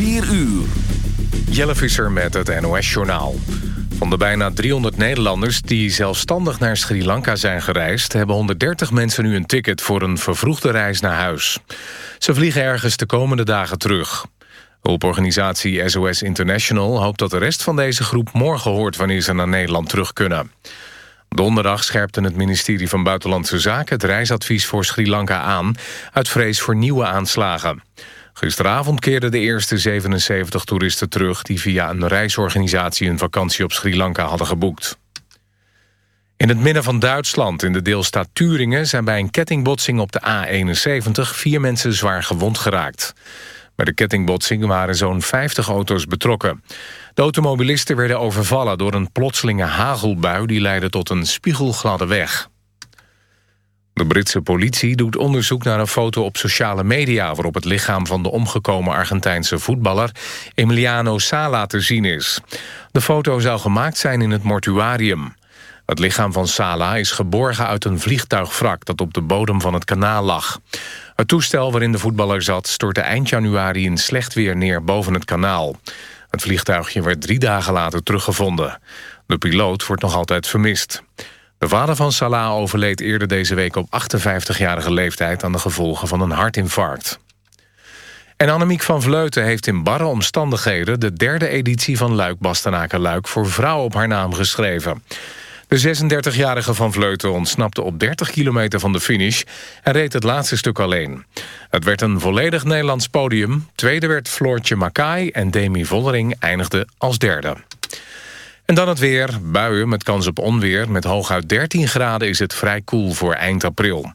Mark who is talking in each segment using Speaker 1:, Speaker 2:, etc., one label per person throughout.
Speaker 1: 4 uur.
Speaker 2: Jelle Visser met het NOS-journaal. Van de bijna 300 Nederlanders die zelfstandig naar Sri Lanka zijn gereisd... hebben 130 mensen nu een ticket voor een vervroegde reis naar huis. Ze vliegen ergens de komende dagen terug. Hulporganisatie SOS International hoopt dat de rest van deze groep... morgen hoort wanneer ze naar Nederland terug kunnen. Donderdag scherpte het ministerie van Buitenlandse Zaken... het reisadvies voor Sri Lanka aan... uit vrees voor nieuwe aanslagen. Gisteravond keerden de eerste 77 toeristen terug... die via een reisorganisatie een vakantie op Sri Lanka hadden geboekt. In het midden van Duitsland, in de deelstaat Turingen... zijn bij een kettingbotsing op de A71 vier mensen zwaar gewond geraakt. Bij de kettingbotsing waren zo'n 50 auto's betrokken. De automobilisten werden overvallen door een plotselinge hagelbui... die leidde tot een spiegelgladde weg. De Britse politie doet onderzoek naar een foto op sociale media... waarop het lichaam van de omgekomen Argentijnse voetballer... Emiliano Sala te zien is. De foto zou gemaakt zijn in het mortuarium. Het lichaam van Sala is geborgen uit een vliegtuigwrak... dat op de bodem van het kanaal lag. Het toestel waarin de voetballer zat... stortte eind januari in slecht weer neer boven het kanaal. Het vliegtuigje werd drie dagen later teruggevonden. De piloot wordt nog altijd vermist. De vader van Salah overleed eerder deze week op 58-jarige leeftijd... aan de gevolgen van een hartinfarct. En Annemiek van Vleuten heeft in barre omstandigheden... de derde editie van Luik Bastenaken Luik voor vrouwen op haar naam geschreven. De 36-jarige van Vleuten ontsnapte op 30 kilometer van de finish... en reed het laatste stuk alleen. Het werd een volledig Nederlands podium. Tweede werd Floortje Makai en Demi Vollering eindigde als derde. En dan het weer. Buien met kans op onweer. Met hooguit 13 graden is het vrij koel voor eind april.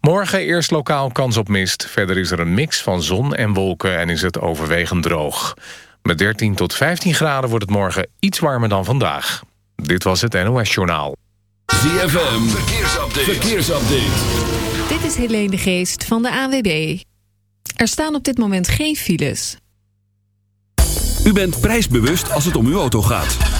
Speaker 2: Morgen eerst lokaal kans op mist. Verder is er een mix van zon en wolken en is het overwegend droog. Met 13 tot 15 graden wordt het morgen iets warmer dan vandaag. Dit was het NOS Journaal.
Speaker 1: ZFM, verkeersupdate. verkeersupdate.
Speaker 3: Dit is Helene de Geest van de AWB. Er staan op dit moment geen files.
Speaker 1: U bent prijsbewust als het om uw auto gaat.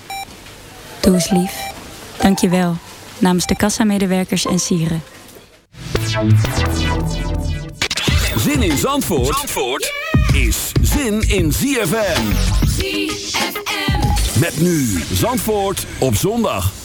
Speaker 4: Doe eens lief. Dank je wel. Namens de kassamedewerkers en sieren.
Speaker 1: Zin in Zandvoort, Zandvoort is zin in ZFM.
Speaker 5: ZFM.
Speaker 1: Met nu Zandvoort op zondag.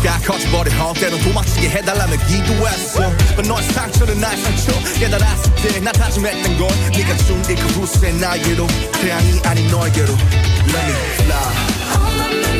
Speaker 6: 스가 커져버린 헛대로 도망치게 해달라며 기도했어 But 너의 상처는 날 상처 깨달았을 때 나 다짐했던 건 네가 준이그 후세 나에게로 태양이 아닌 너에게로 Let me fly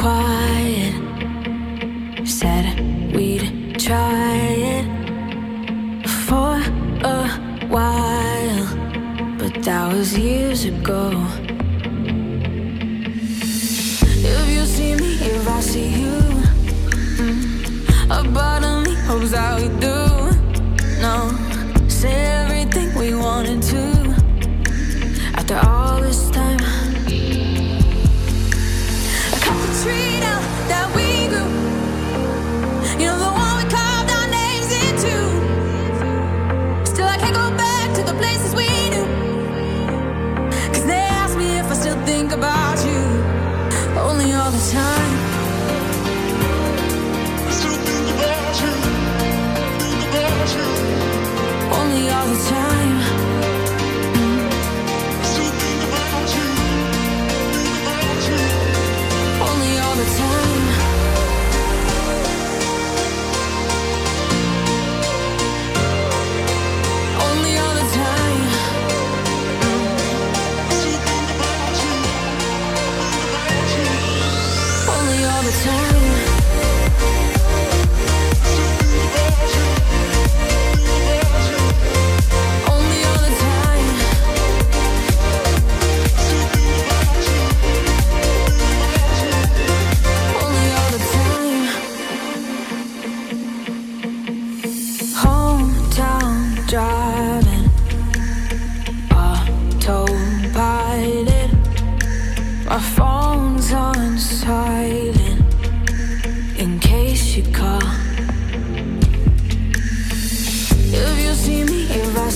Speaker 5: quiet. Said we'd try it for a
Speaker 7: while, but
Speaker 8: that was years ago. If you see me, if I see you, mm, a part of me hopes that we do. No.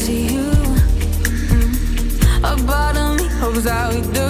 Speaker 8: see you. Mm. A part hopes do.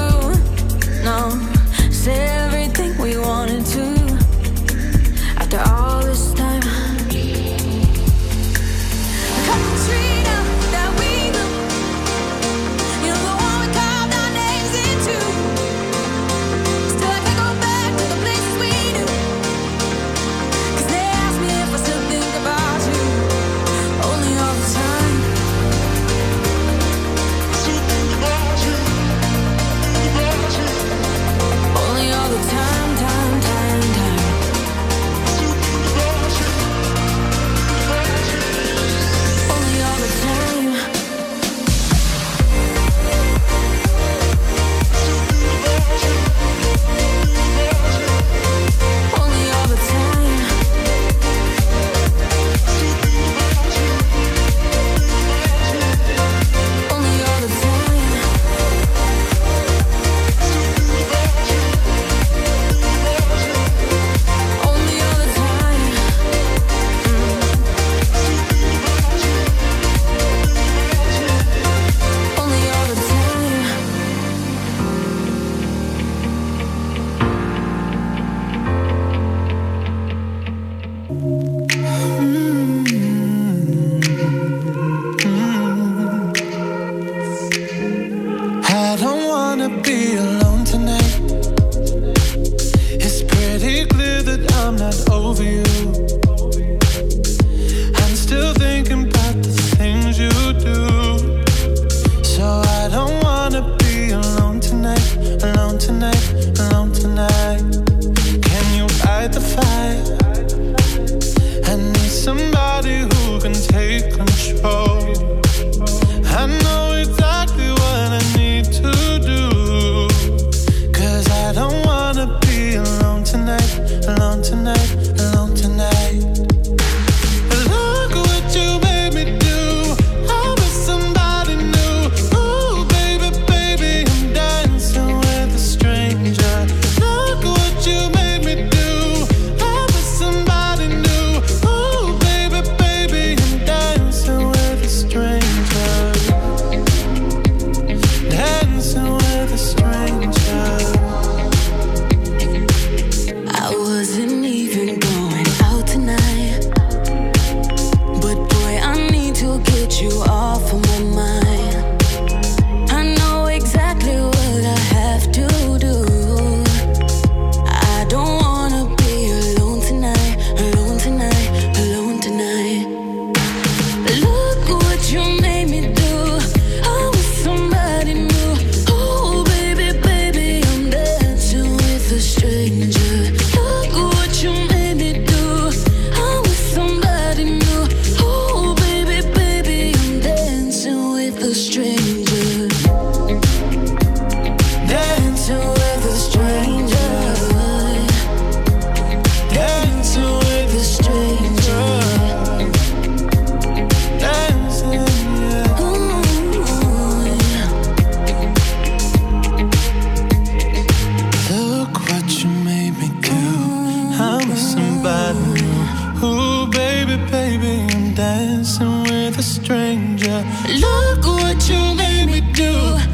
Speaker 9: Look what you made me do.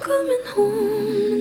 Speaker 8: coming
Speaker 7: home.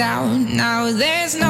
Speaker 10: Down. Now there's no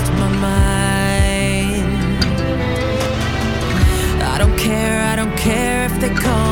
Speaker 8: care if they call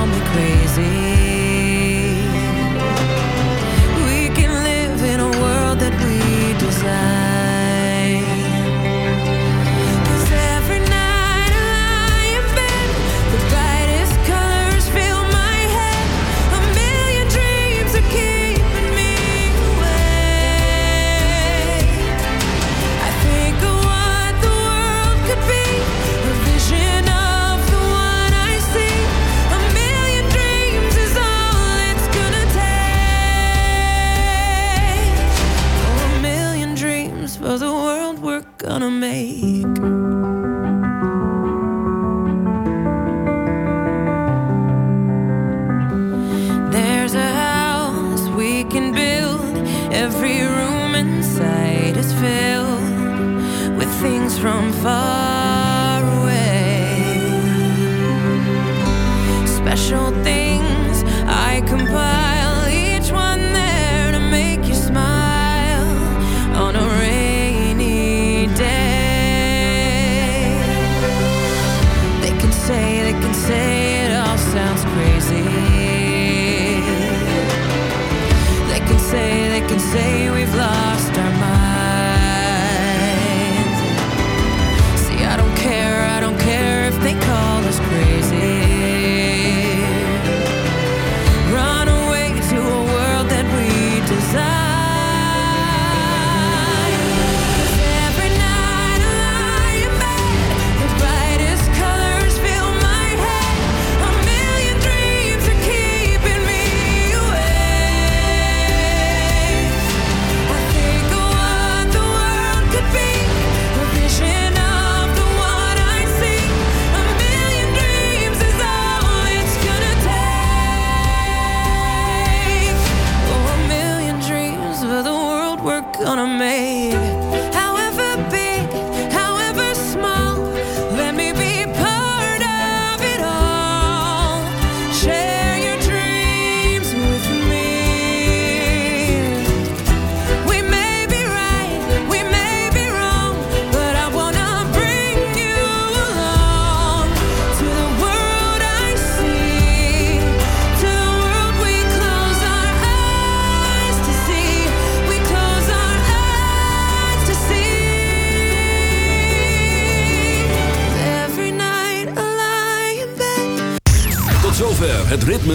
Speaker 8: make.